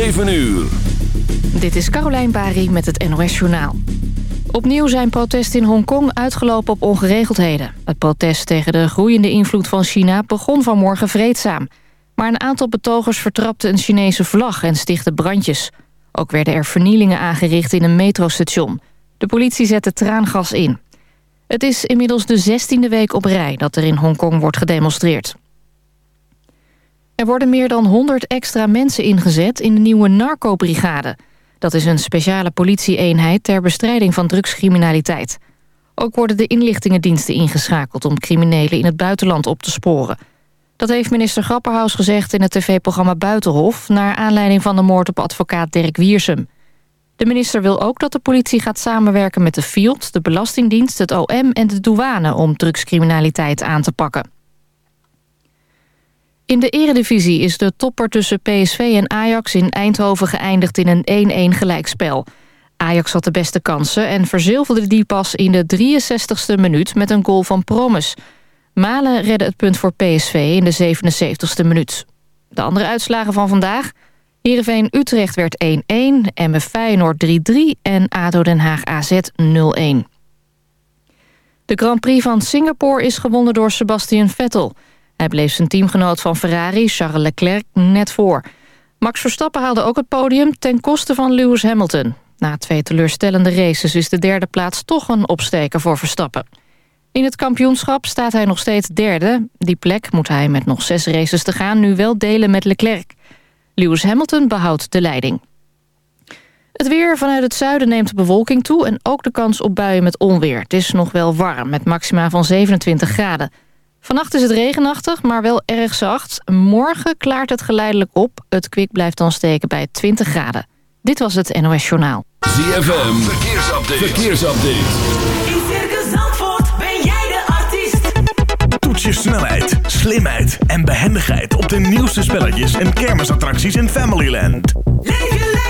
7 uur. Dit is Carolijn Bari met het NOS Journaal. Opnieuw zijn protesten in Hongkong uitgelopen op ongeregeldheden. Het protest tegen de groeiende invloed van China begon vanmorgen vreedzaam. Maar een aantal betogers vertrapte een Chinese vlag en stichtte brandjes. Ook werden er vernielingen aangericht in een metrostation. De politie zette traangas in. Het is inmiddels de zestiende week op rij dat er in Hongkong wordt gedemonstreerd. Er worden meer dan 100 extra mensen ingezet in de nieuwe narcobrigade. Dat is een speciale politieeenheid ter bestrijding van drugscriminaliteit. Ook worden de inlichtingendiensten ingeschakeld om criminelen in het buitenland op te sporen. Dat heeft minister Grapperhaus gezegd in het tv-programma Buitenhof... naar aanleiding van de moord op advocaat Dirk Wiersum. De minister wil ook dat de politie gaat samenwerken met de Field... de Belastingdienst, het OM en de douane om drugscriminaliteit aan te pakken. In de eredivisie is de topper tussen PSV en Ajax in Eindhoven geëindigd in een 1-1 gelijkspel. Ajax had de beste kansen en verzilverde die pas in de 63ste minuut met een goal van Promes. Malen redde het punt voor PSV in de 77ste minuut. De andere uitslagen van vandaag... Heerenveen-Utrecht werd 1-1, Emme Feyenoord 3-3 en ADO Den Haag AZ 0-1. De Grand Prix van Singapore is gewonnen door Sebastian Vettel... Hij bleef zijn teamgenoot van Ferrari, Charles Leclerc, net voor. Max Verstappen haalde ook het podium ten koste van Lewis Hamilton. Na twee teleurstellende races is de derde plaats toch een opsteker voor Verstappen. In het kampioenschap staat hij nog steeds derde. Die plek moet hij met nog zes races te gaan nu wel delen met Leclerc. Lewis Hamilton behoudt de leiding. Het weer vanuit het zuiden neemt de bewolking toe... en ook de kans op buien met onweer. Het is nog wel warm, met maxima van 27 graden. Vannacht is het regenachtig, maar wel erg zacht. Morgen klaart het geleidelijk op. Het kwik blijft dan steken bij 20 graden. Dit was het NOS Journaal. ZFM, verkeersupdate. verkeersupdate. In Circus Zandvoort ben jij de artiest. Toets je snelheid, slimheid en behendigheid op de nieuwste spelletjes en kermisattracties in Familyland. Leef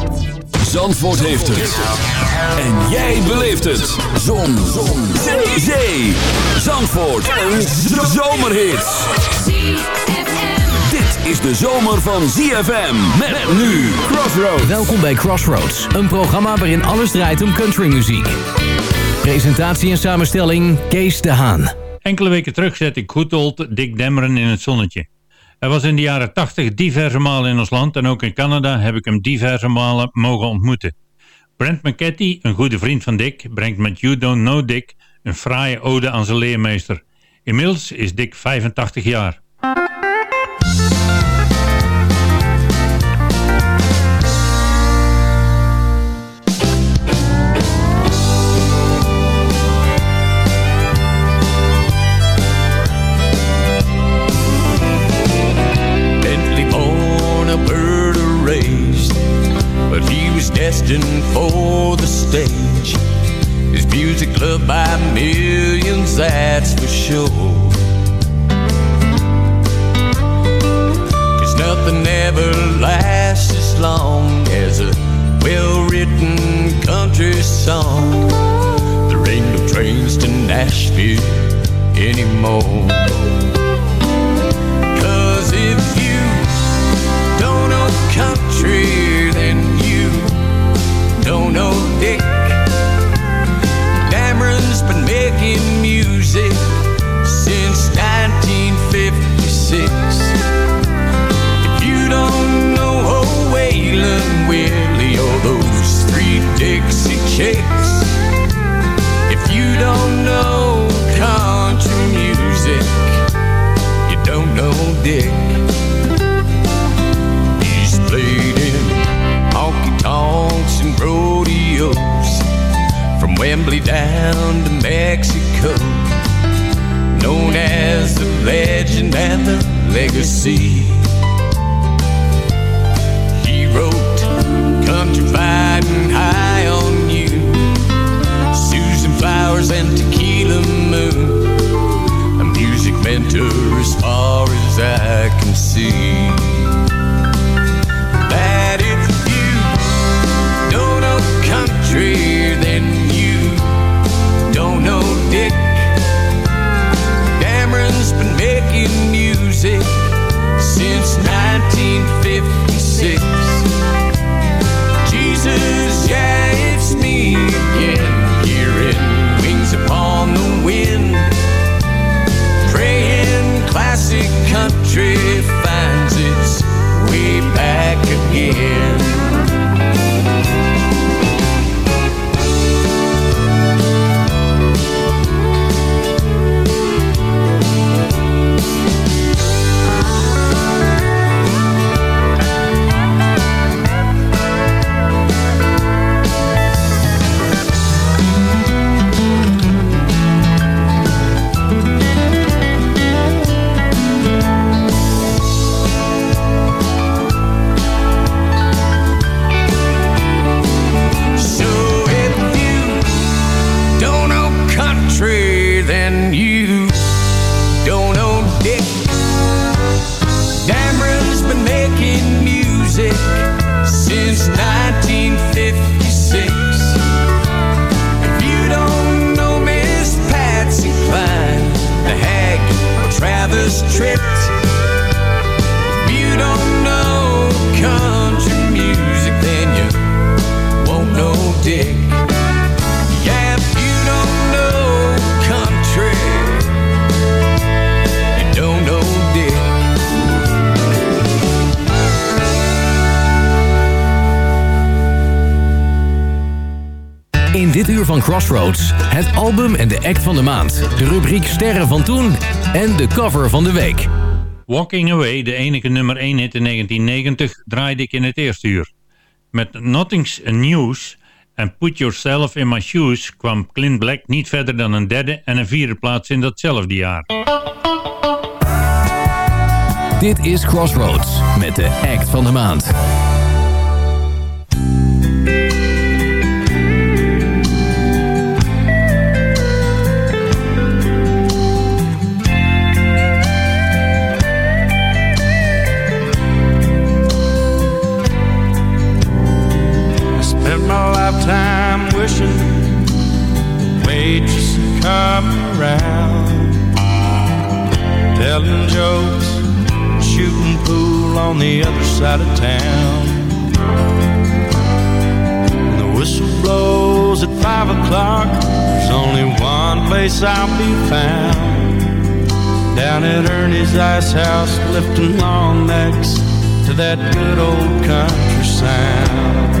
Zandvoort heeft het. En jij beleeft het. Zon. Zon. Zee. Zee. Zandvoort. Een zomerhit. Dit is de zomer van ZFM. Met nu Crossroads. Welkom bij Crossroads, een programma waarin alles draait om countrymuziek. Presentatie en samenstelling Kees de Haan. Enkele weken terug zette ik goed old Dick Demmeren in het zonnetje. Hij was in de jaren 80 diverse malen in ons land en ook in Canada heb ik hem diverse malen mogen ontmoeten. Brent McCarthy, een goede vriend van Dick, brengt met You Don't Know Dick een fraaie ode aan zijn leermeester. Inmiddels is Dick 85 jaar. For the stage. His music loved by millions, that's for sure. Cause nothing ever lasts as long as a well written country song. There ain't no trains to Nashville anymore. Cause if you don't know country, Crossroads, het album en de act van de maand. De rubriek Sterren van Toen en de cover van de week. Walking Away, de enige nummer 1 hit in 1990, draaide ik in het eerste uur. Met Nothing's News en Put Yourself in My Shoes kwam Clint Black niet verder dan een derde en een vierde plaats in datzelfde jaar. Dit is Crossroads met de act van de maand. My lifetime wishing the waitress would come around, telling jokes, shooting pool on the other side of town. When the whistle blows at five o'clock, there's only one place I'll be found. Down at Ernie's Ice House, lifting long necks to that good old country sound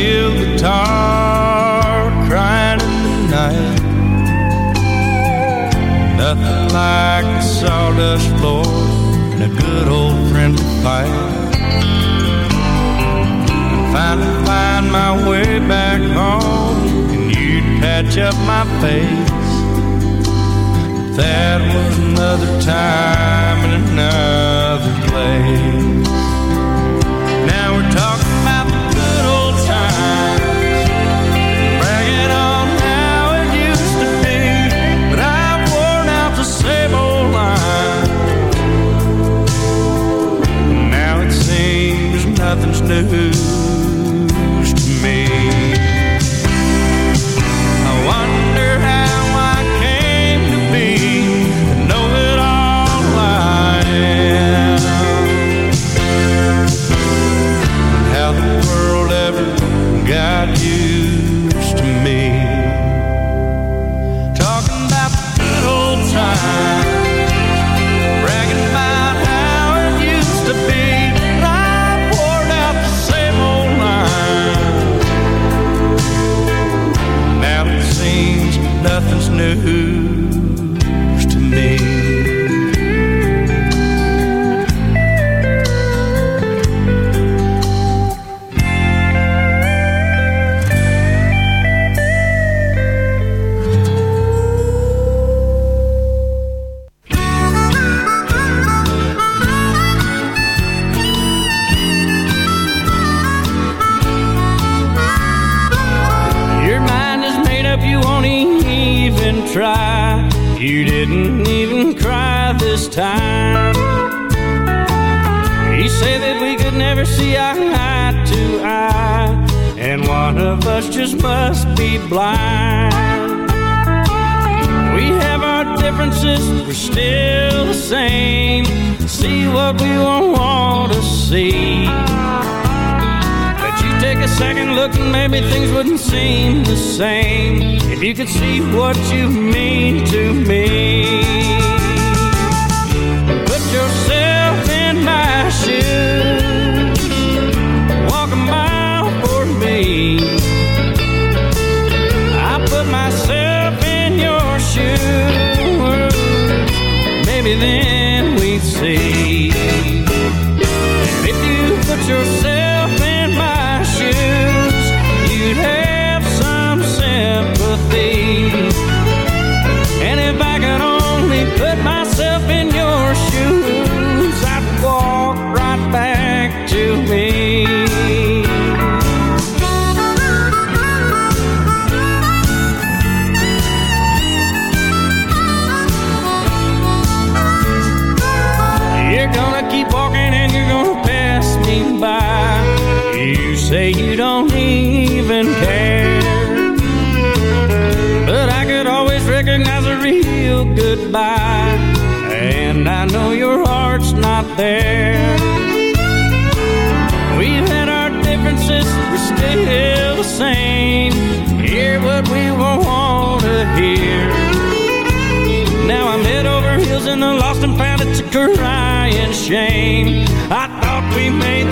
steel guitar crying in the night. Nothing like the sawdust floor and a good old friendly fight. Finally find my way back home and you'd patch up my face. That was another time and another place. nu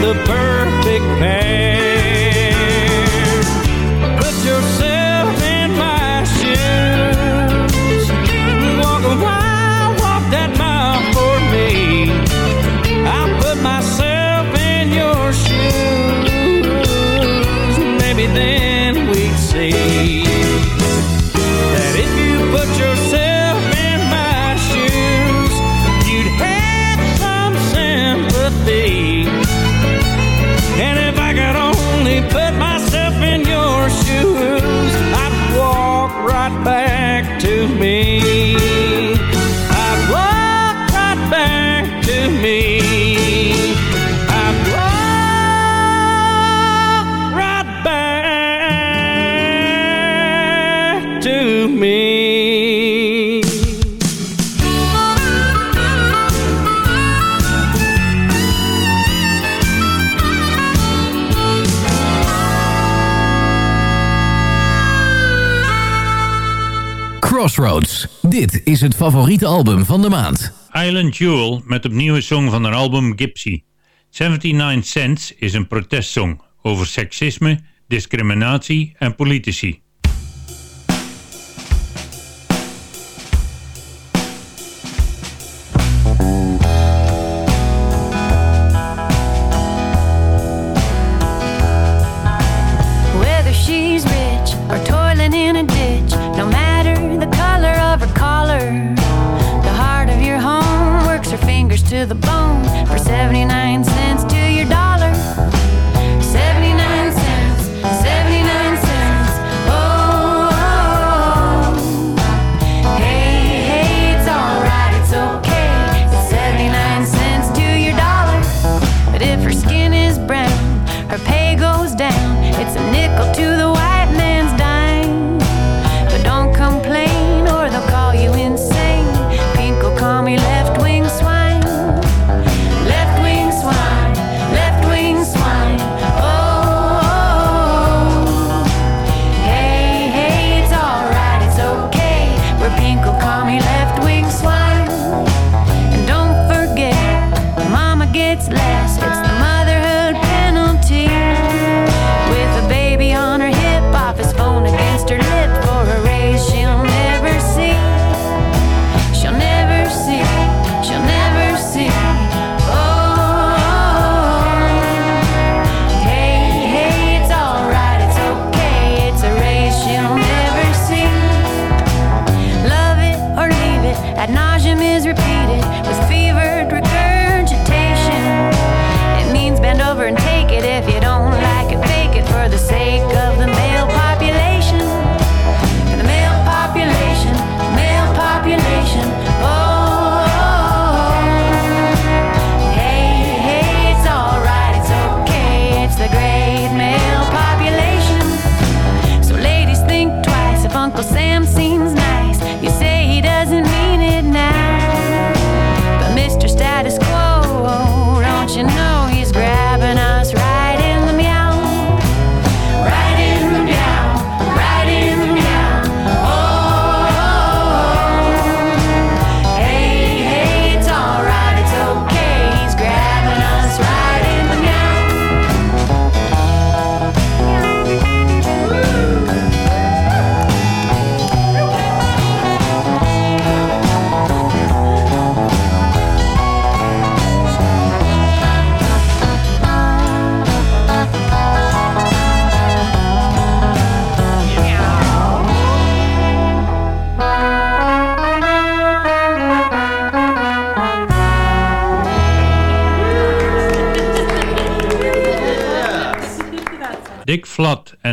the perfect man. Crossroads. Dit is het favoriete album van de maand. Island Jewel met opnieuw nieuwe song van haar album Gypsy. 79 Cents is een protestsong over seksisme, discriminatie en politici.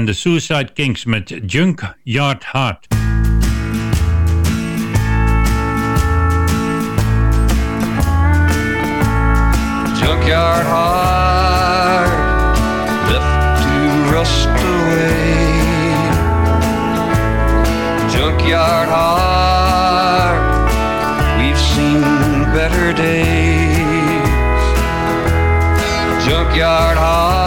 En de Suicide Kings met Junkyard Heart. junkyard heart left to rust away. Junkyard heart, we've seen better days. Junkyard heart,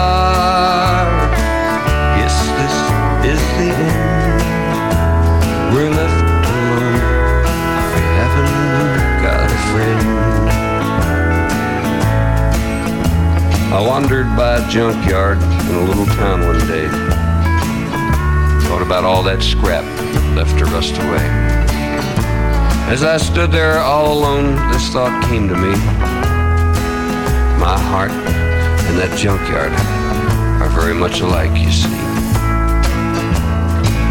I wandered by a junkyard in a little town one day. Thought about all that scrap left to rust away. As I stood there all alone, this thought came to me. My heart and that junkyard are very much alike, you see.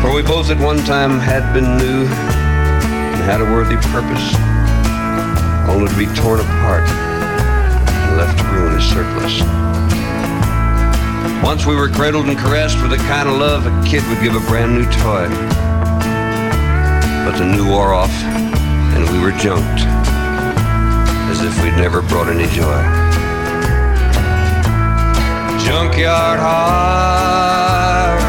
For we both at one time had been new and had a worthy purpose, only to be torn apart left to ruin his surplus. Once we were cradled and caressed with the kind of love a kid would give a brand new toy. But the new wore off, and we were junked, as if we'd never brought any joy. Junkyard heart,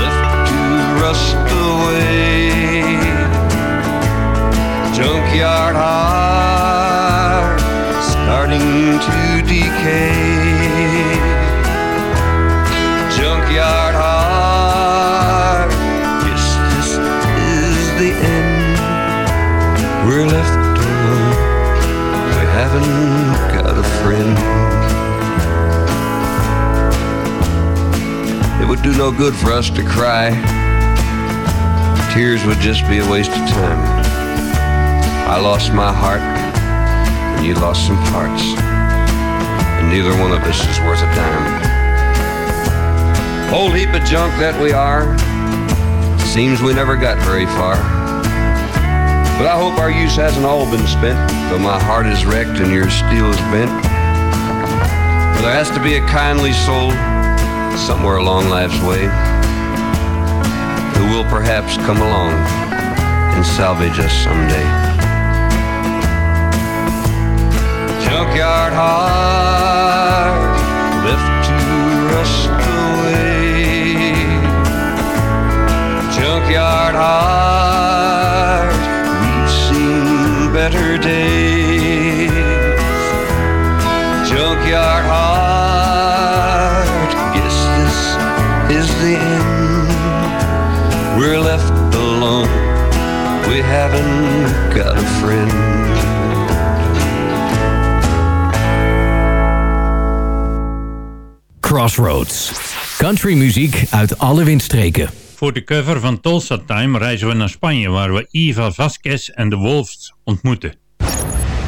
left to rust away. Junkyard heart, starting to decay. Junkyard heart, yes, this is the end. We're left alone, we haven't got a friend. It would do no good for us to cry. Tears would just be a waste of time. I lost my heart, you lost some parts. And neither one of us is worth a dime. Whole heap of junk that we are. Seems we never got very far. But I hope our use hasn't all been spent, though my heart is wrecked and your steel is bent. For there has to be a kindly soul somewhere along life's way who will perhaps come along and salvage us someday. Junkyard heart left to rust away. Junkyard heart, we've seen better days. Junkyard heart, Crossroads. Country muziek uit alle windstreken. Voor de cover van Tulsa Time reizen we naar Spanje waar we Eva Vasquez en de Wolves ontmoeten.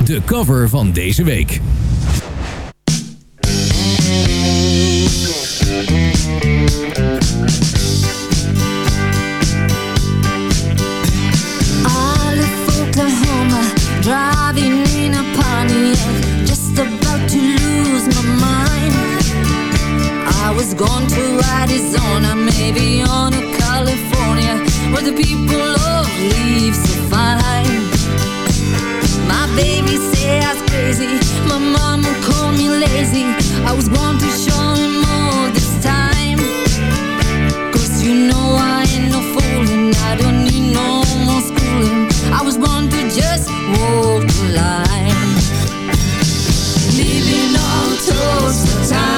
De cover van deze week. I was going to Arizona, maybe on to California, where the people love leaves so fine. My baby say I was crazy, my mama called me lazy. I was born to show him more this time. Cause you know I ain't no fooling, I don't need no more schooling. I was born to just walk the line. Living on Tulsa time.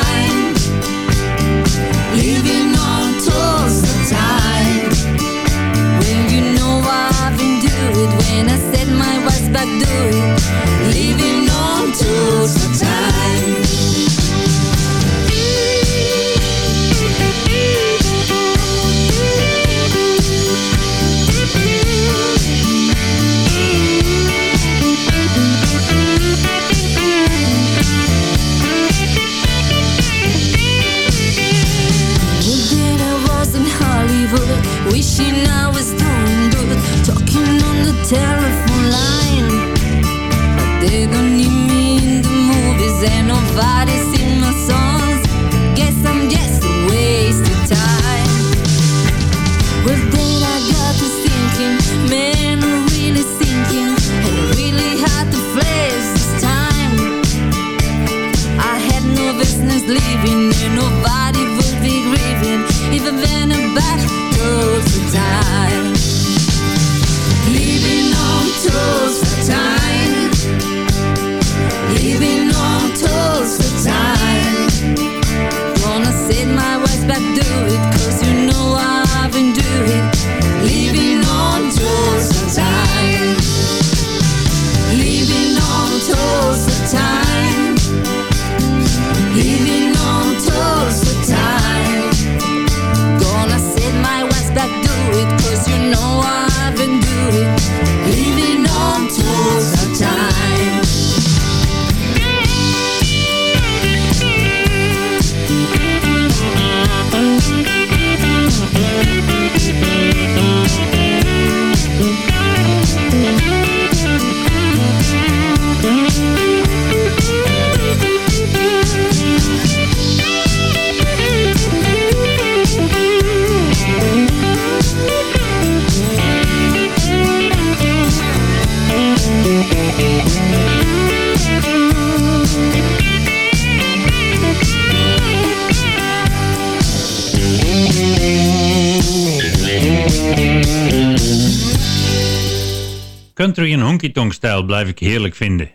honky tonk stijl blijf ik heerlijk vinden.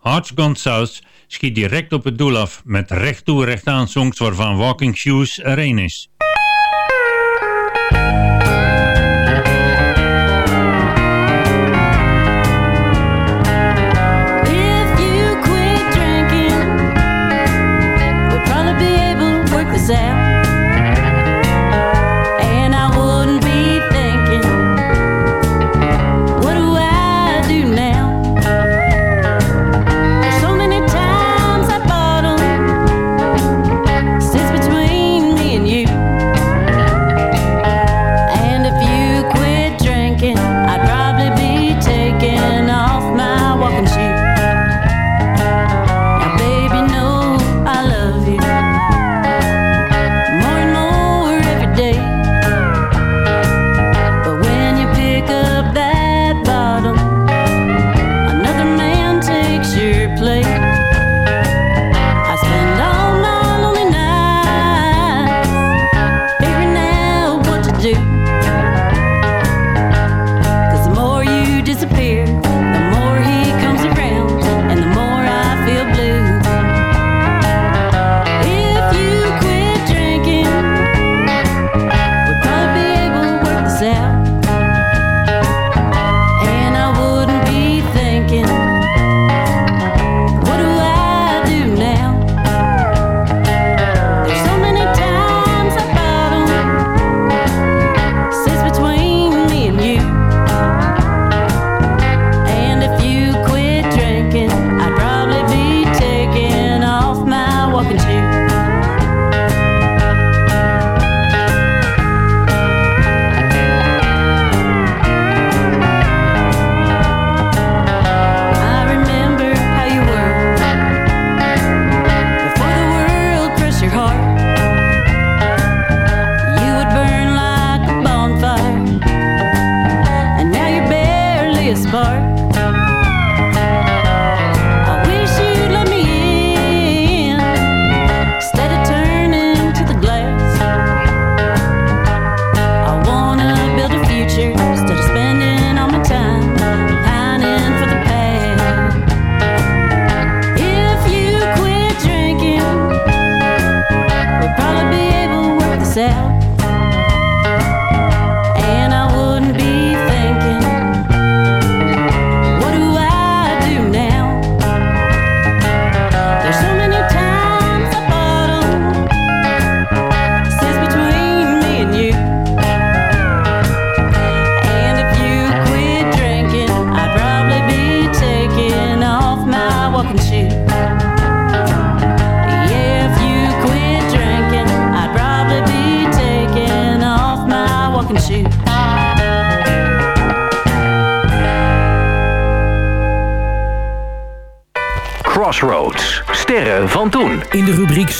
Hearts Gone South schiet direct op het doel af met recht toe recht aan songs waarvan Walking Shoes er een is.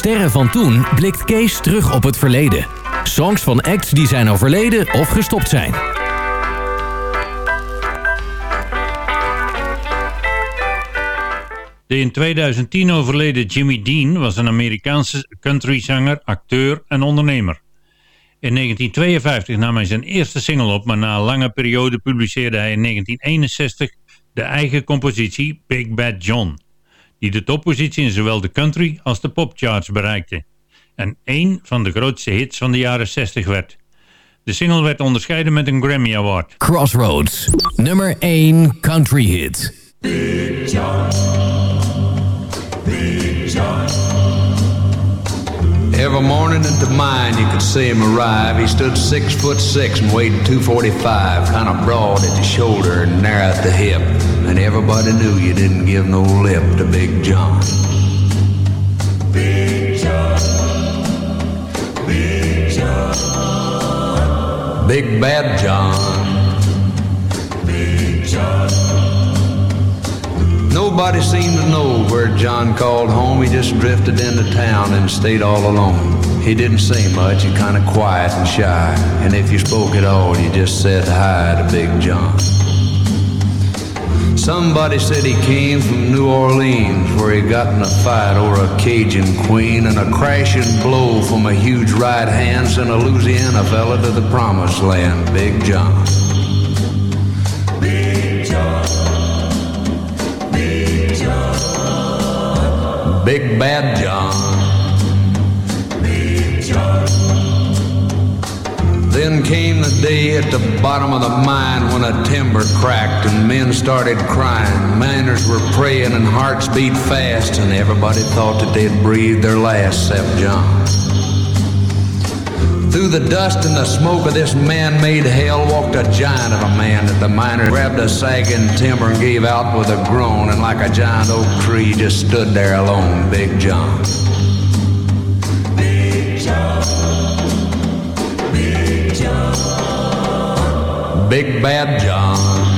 Sterren van toen blikt Kees terug op het verleden. Songs van acts die zijn overleden of gestopt zijn. De in 2010 overleden Jimmy Dean was een Amerikaanse countryzanger, acteur en ondernemer. In 1952 nam hij zijn eerste single op, maar na een lange periode publiceerde hij in 1961 de eigen compositie Big Bad John, die de toppositie in zowel de country als de popcharts bereikte en één van de grootste hits van de jaren 60 werd. De single werd onderscheiden met een Grammy Award. Crossroads. Nummer 1 country hit. Big John. Big John. Every morning at the mine, you could see him arrive. He stood six foot six and weighed 245, kind of broad at the shoulder and narrow at the hip. And everybody knew you didn't give no lip to Big John. Big John. Big John. Big Bad John. Big John. Nobody seemed to know where John called home. He just drifted into town and stayed all alone. He didn't say much, he kind of quiet and shy. And if you spoke at all, you just said hi to Big John. Somebody said he came from New Orleans, where he got in a fight over a Cajun queen, and a crashing blow from a huge right hand sent a Louisiana fella to the promised land, Big John. Big Bad John. Big John. Then came the day at the bottom of the mine when a timber cracked and men started crying. Miners were praying and hearts beat fast, and everybody thought that they'd breathed their last except John. Through the dust and the smoke of this man-made hell walked a giant of a man that the miner grabbed a sagging timber and gave out with a groan, and like a giant oak tree just stood there alone, Big John. Big John. Big John. Big Bad John.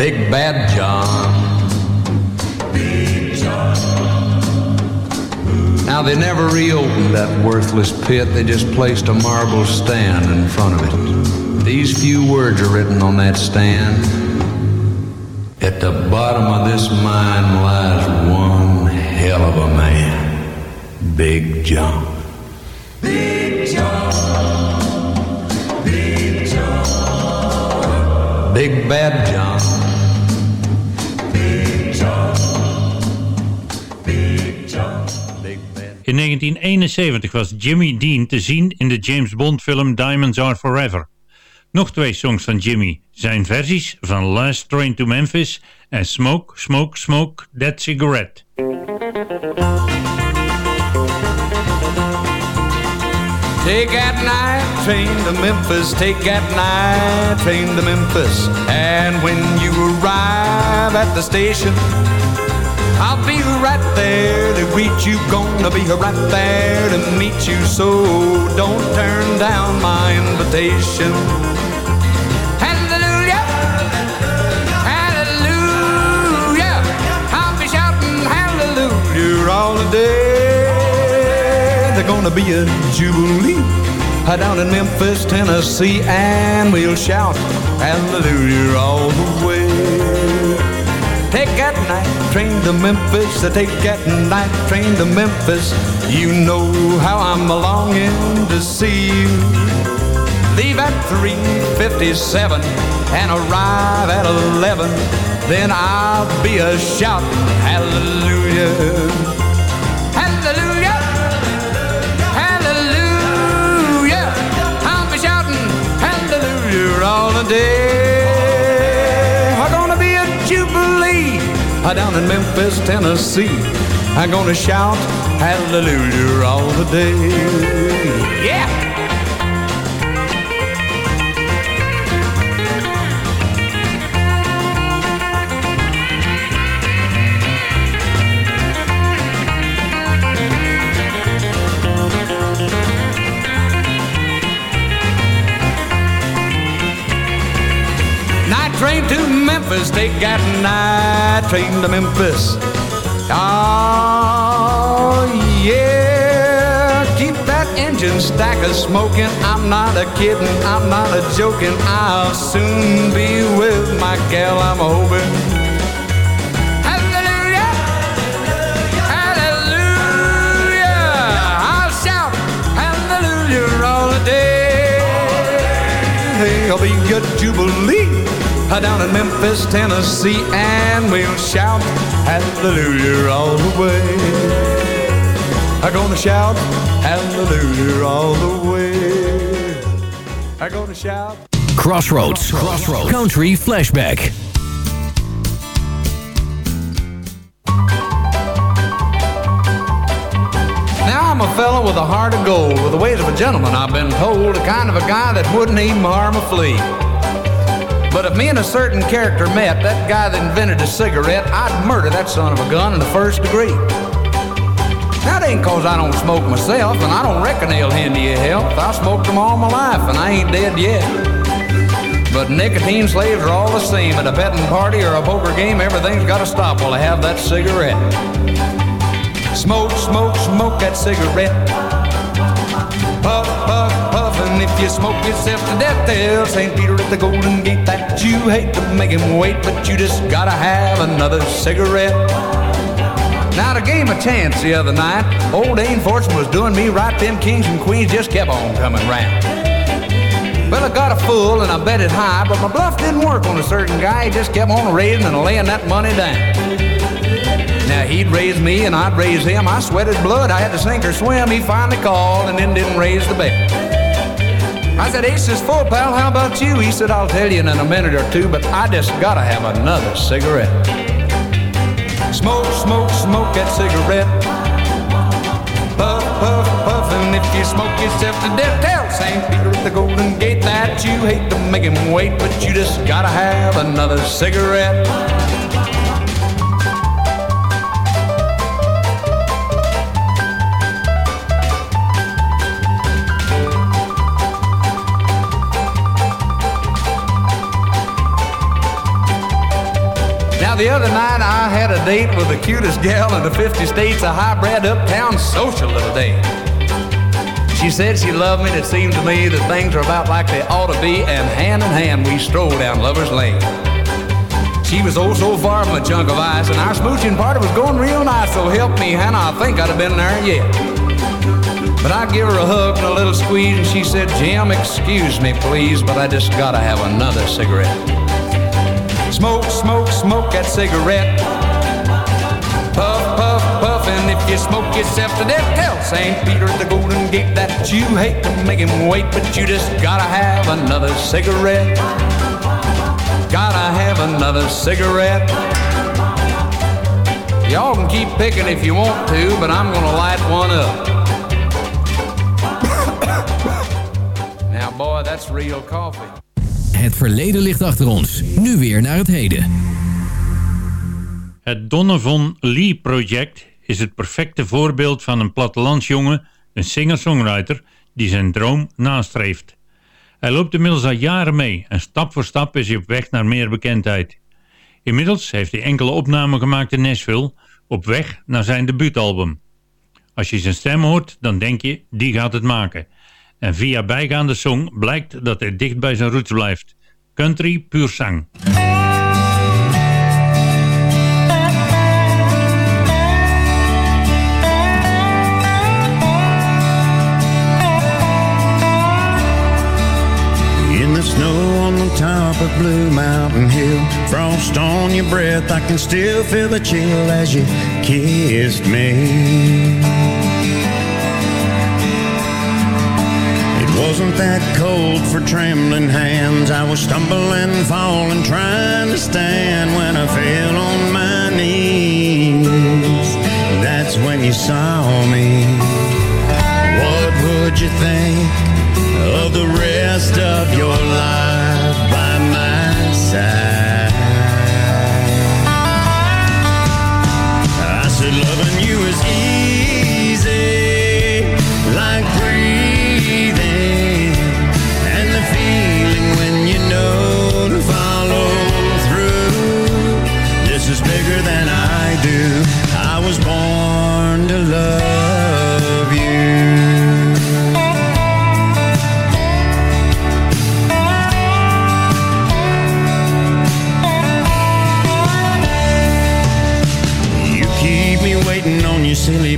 Big Bad John. Big John. Now they never reopened that worthless pit, they just placed a marble stand in front of it. These few words are written on that stand. At the bottom of this mine lies one hell of a man, Big John. Big John. Big John. Big Bad John. In 1971 was Jimmy Dean te zien in de James Bond film Diamonds Are Forever. Nog twee songs van Jimmy, zijn versies van Last Train to Memphis en Smoke, Smoke, Smoke That Cigarette. Take that night train to Memphis, take that night train to Memphis. And when you arrive at the station, I'll be right there to greet you. Gonna be right there to meet you. So don't turn down my invitation. Hallelujah, hallelujah. I'll be shouting hallelujah all the day. There's gonna be a jubilee down in Memphis, Tennessee, and we'll shout hallelujah all the way. Take that night train to Memphis, uh, take that night train to Memphis. You know how I'm longing to see you. Leave at 3:57 and arrive at 11. Then I'll be a shout hallelujah. Hallelujah. Hallelujah. I'll be shouting hallelujah all day. Down in Memphis, Tennessee. I'm gonna shout hallelujah all the day. Yeah! Night train to Memphis, got a night train to Memphis. Oh, yeah. Keep that engine stacker smoking. I'm not a kidding, I'm not a joking. I'll soon be with my gal, I'm hoping. Hallelujah! Hallelujah! I'll shout hallelujah all day. Hey, I'll be a jubilee down in Memphis, Tennessee, and we'll shout hallelujah all the way. I'm gonna shout hallelujah all the way. I'm gonna shout. Crossroads. Crossroads. Country Flashback. Now I'm a fella with a heart of gold, with the ways of a gentleman, I've been told, the kind of a guy that wouldn't even harm a flea. But if me and a certain character met, that guy that invented a cigarette, I'd murder that son of a gun in the first degree. That ain't cause I don't smoke myself, and I don't reckon they'll hinder your health. I smoked them all my life, and I ain't dead yet. But nicotine slaves are all the same. At a betting party or a poker game, everything's gotta stop while I have that cigarette. Smoke, smoke, smoke that cigarette. Puff, if you smoke yourself to death, tell St. Peter at the Golden Gate that you hate to make him wait, but you just gotta have another cigarette. Now to game a chance the other night, old Dame Fortune was doing me right. Them kings and queens just kept on coming round. Well, I got a full and I bet it high, but my bluff didn't work on a certain guy. He just kept on raising and laying that money down. Now he'd raise me and I'd raise him. I sweated blood. I had to sink or swim. He finally called and then didn't raise the bet. I said, Ace is full, pal. How about you? He said, I'll tell you in a minute or two, but I just gotta have another cigarette. Smoke, smoke, smoke that cigarette. Puff, puff, puff, and if you smoke yourself to death, tell St. Peter at the Golden Gate that you hate to make him wait, but you just gotta have another cigarette. The other night I had a date with the cutest gal in the 50 states, a high-bred uptown social little dame. She said she loved me and it seemed to me that things are about like they ought to be and hand in hand we strolled down Lover's Lane. She was oh so far from a chunk of ice and our smooching party was going real nice, so help me Hannah, I think I'd have been there yet. But I give her a hug and a little squeeze and she said, Jim, excuse me please, but I just gotta have another cigarette. Smoke, smoke, smoke that cigarette. Puff, puff, puff, and if you smoke yourself to death, tell St. Peter at the Golden Gate that you hate to make him wait, but you just gotta have another cigarette. Gotta have another cigarette. Y'all can keep picking if you want to, but I'm gonna light one up. now, boy, that's real coffee. Het verleden ligt achter ons. Nu weer naar het heden. Het Donovan Lee Project is het perfecte voorbeeld van een plattelandsjongen, een singer-songwriter, die zijn droom nastreeft. Hij loopt inmiddels al jaren mee en stap voor stap is hij op weg naar meer bekendheid. Inmiddels heeft hij enkele opnamen gemaakt in Nashville, op weg naar zijn debuutalbum. Als je zijn stem hoort, dan denk je, die gaat het maken. En via bijgaande song blijkt dat hij dicht bij zijn roots blijft. Country puur zang. In the snow on the top of Blue Mountain Hill, frost on your breath, I can still feel the chill as you kissed me. Wasn't that cold for trembling hands. I was stumbling, falling, trying to stand when I fell on my knees. That's when you saw me. What would you think of the rest of your life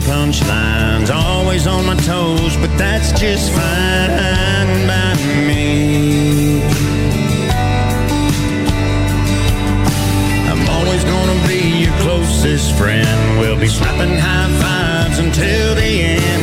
punchlines, always on my toes, but that's just fine by me. I'm always gonna be your closest friend. We'll be snapping high fives until the end,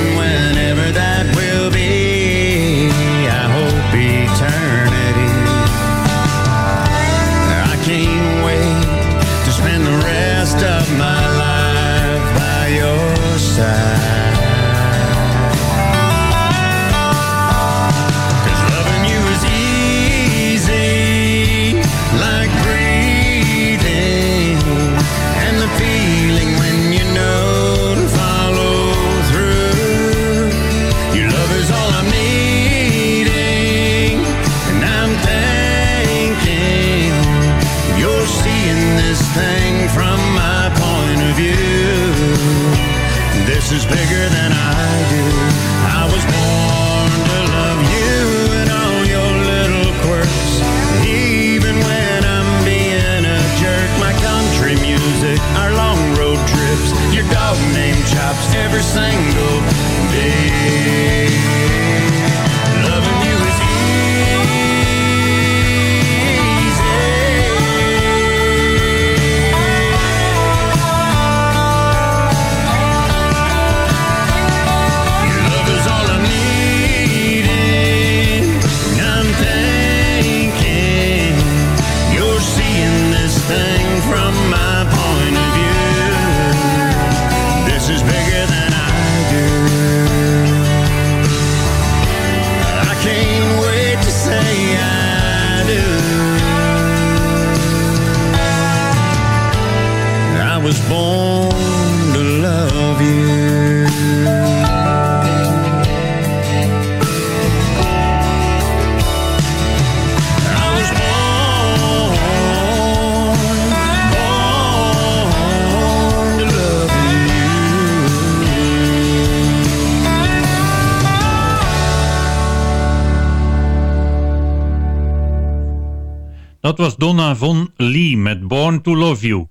Dat was Donna Von Lee met Born to Love You.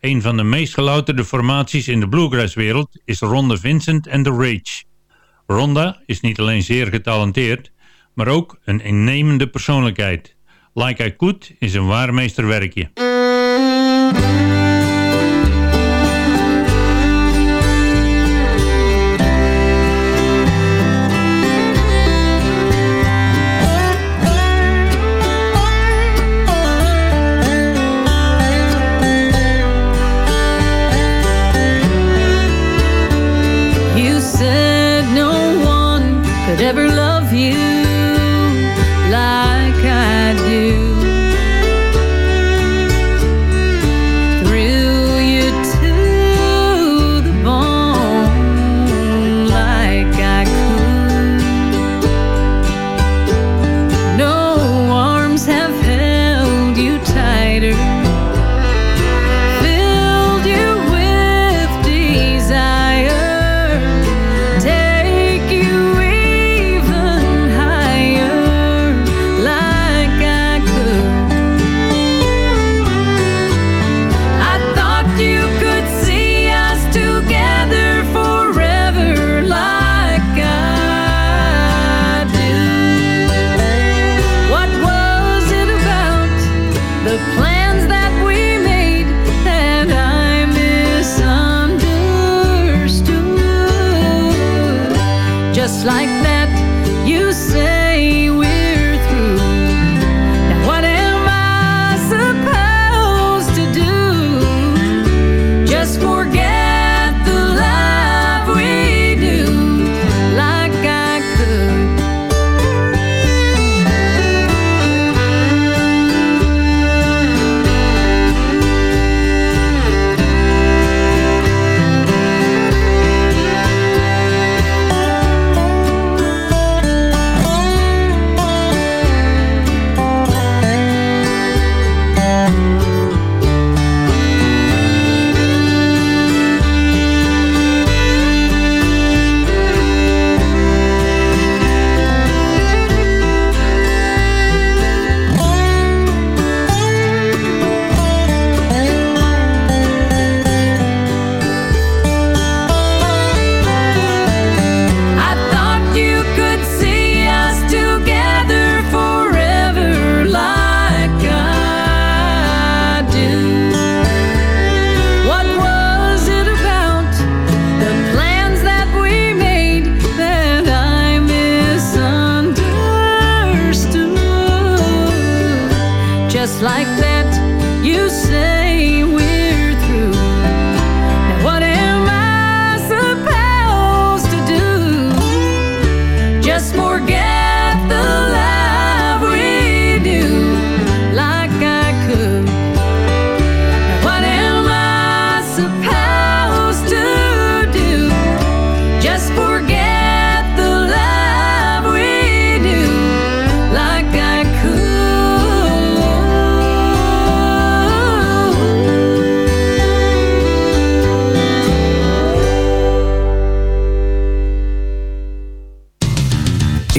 Een van de meest gelouterde formaties in de bluegrasswereld is Ronda Vincent and the Rage. Ronda is niet alleen zeer getalenteerd, maar ook een innemende persoonlijkheid. Like I Could is een waar meesterwerkje.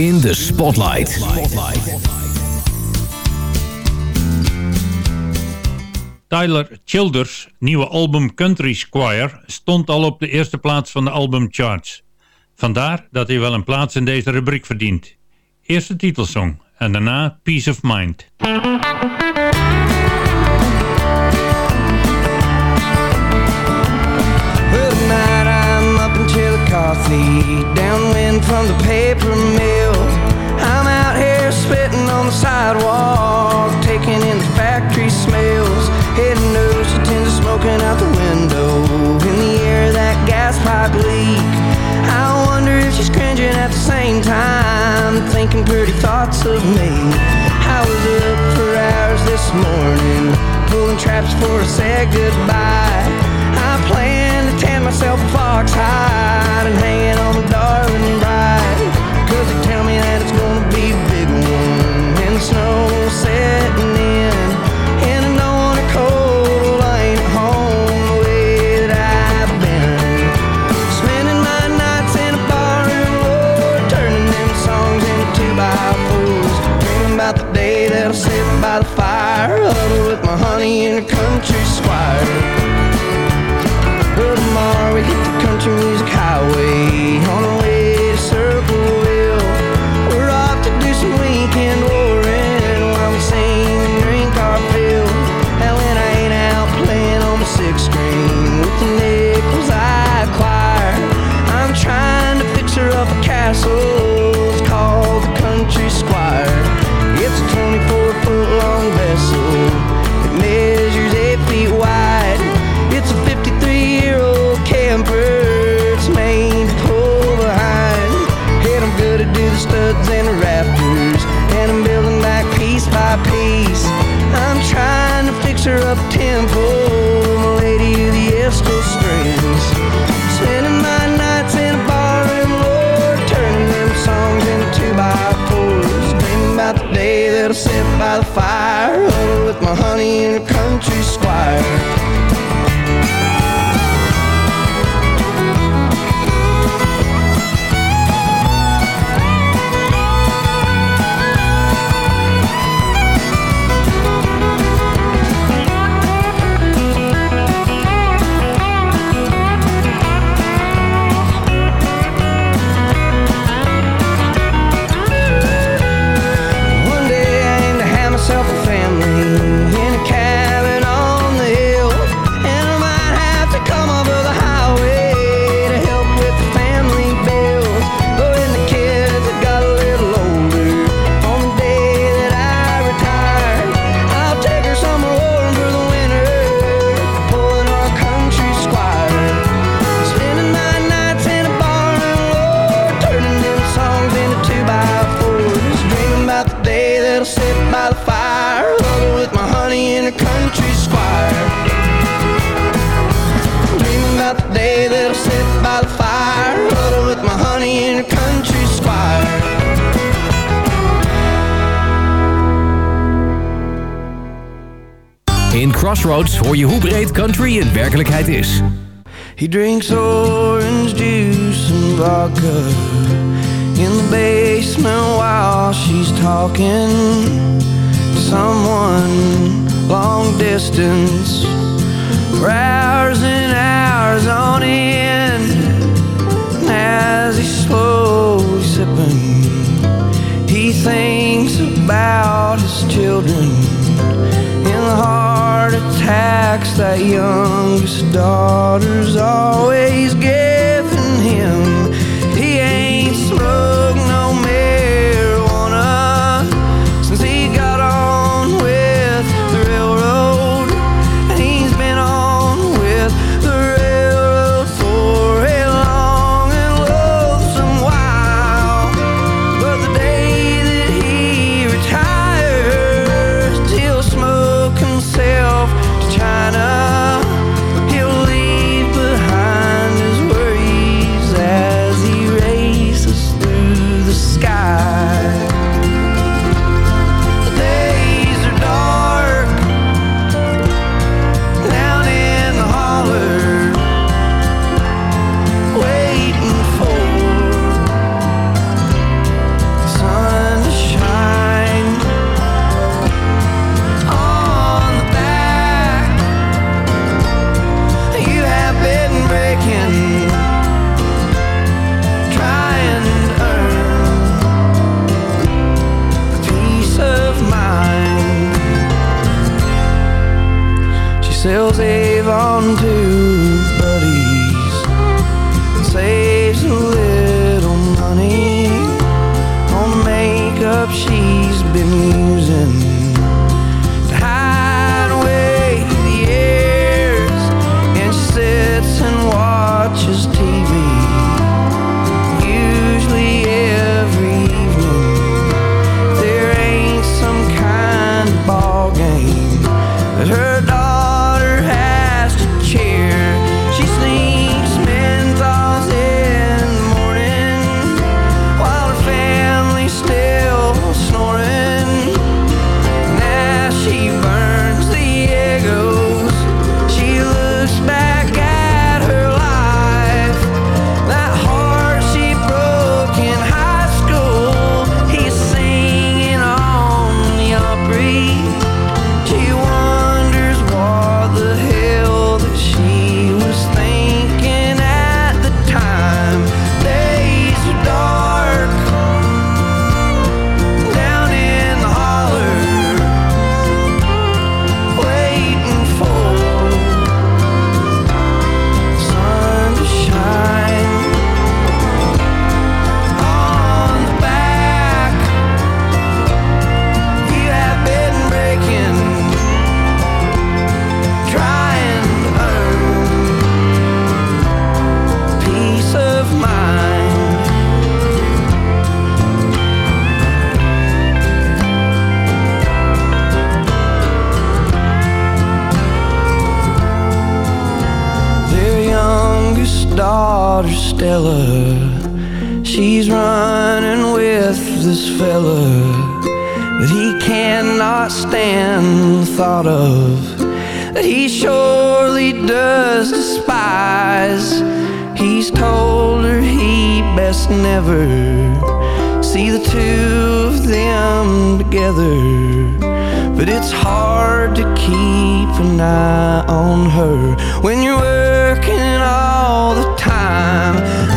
in de spotlight. Tyler Childers' nieuwe album Country Squire stond al op de eerste plaats van de albumcharts. Vandaar dat hij wel een plaats in deze rubriek verdient. Eerste titelsong en daarna Peace of Mind. Well, I'm up until coffee, downwind from the paper mill. the sidewalk, taking in the factory smells. Head and nose to smoking out the window. In the air, that gas pipe leak. I wonder if she's cringing at the same time, thinking pretty thoughts of me. I was up for hours this morning, pulling traps for a sad goodbye. I plan to tan myself a fox hide and hanging on the country squire. fire. with my honey, in the country. Crossroads hoor je hoe breed country in werkelijkheid is. He drinks orange juice and vodka In the basement while she's talking to Someone long distance For hours and hours on end And as he's slowly sipping He thinks about his children In the heart tax that youngest daughter's always get. See the two of them together. But it's hard to keep an eye on her when you're working all the time.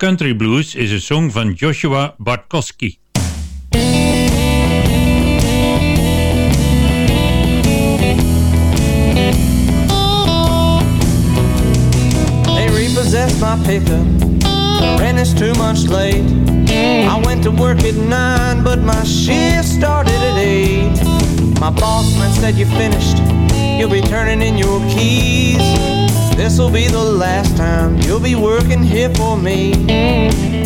Country Blues is een song van Joshua Bartkowski. They repossessed my pickup. Rent is two months late. I went to work at nine, but my shift started at eight. My said you finished. You'll be turning in your keys. This'll be the last time you'll be working here for me.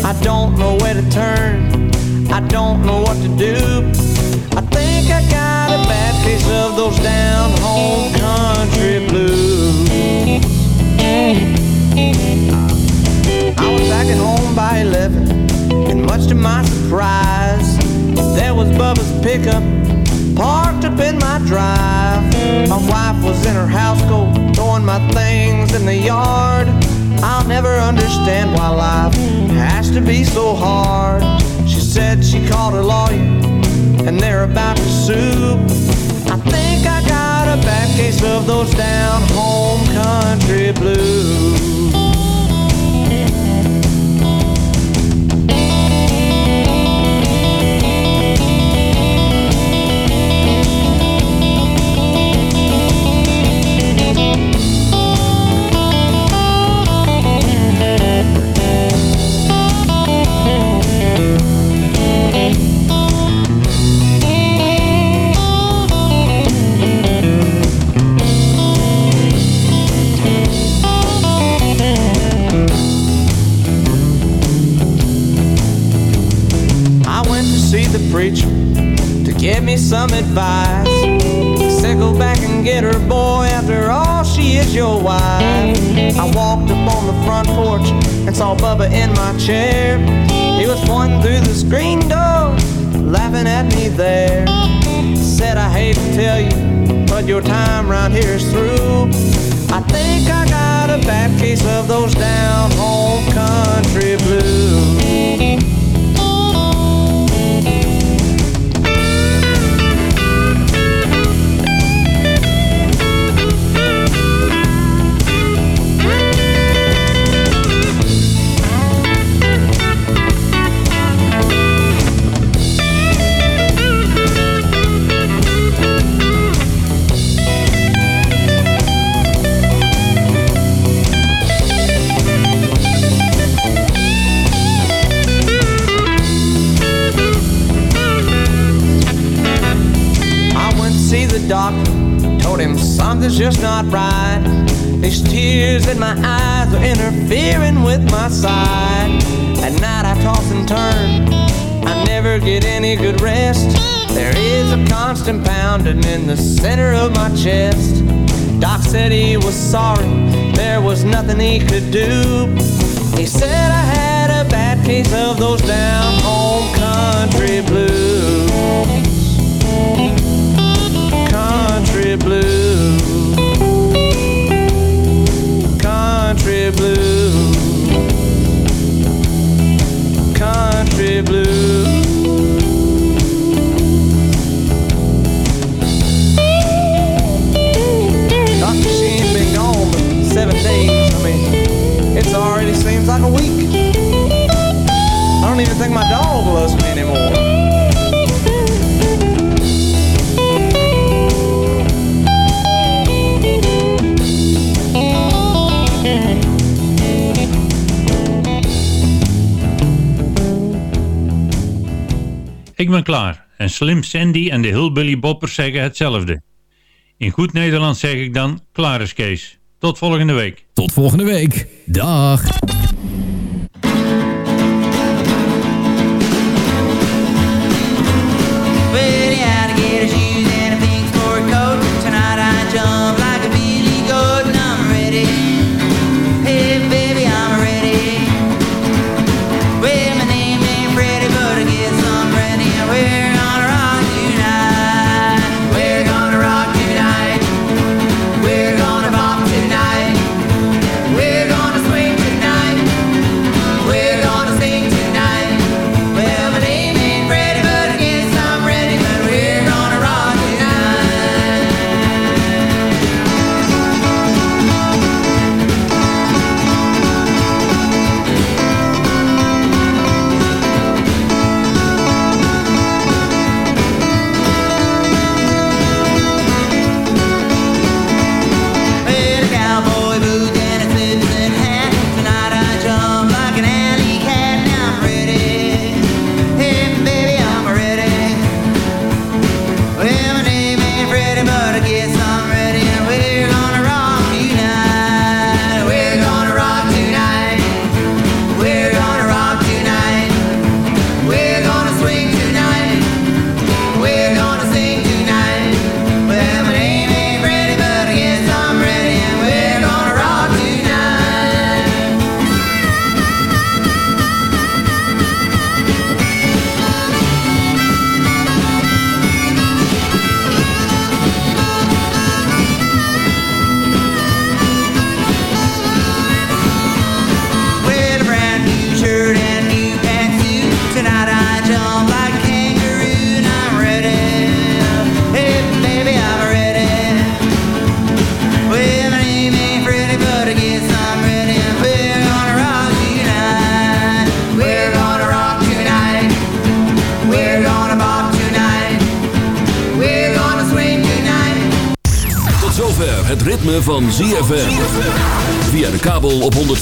I don't know where to turn. I don't know what to do. I think I got a bad case of those down home country blues. I was back at home by 11, and much to my surprise, there was Bubba's pickup parked up in my drive. My wife was in her house coat, throwing my things in the yard. I'll never understand why life has to be so hard. She said she called her lawyer, and they're about to sue. I think I got a bad case of those down home country blues. Preacher to give me some advice. Said, Go back and get her, boy. After all, she is your wife. I walked up on the front porch and saw Bubba in my chair. He was pointing through the screen door, laughing at me there. Said, I hate to tell you, but your time round here is through. I think I got a bad case of those down home country blues. Doctor, told him something's just not right. These tears in my eyes are interfering with my sight. At night I toss and turn, I never get any good rest. There is a constant pounding in the center of my chest. Doc said he was sorry, there was nothing he could do. He said I had a bad case of those down home country blues. A week. I don't even think my dog loves me anymore. Ik ben klaar en Slim Sandy en de Hillbilly Boppers zeggen hetzelfde. In goed Nederlands zeg ik dan, klaar is Kees. Tot volgende week. Tot volgende week. Dag.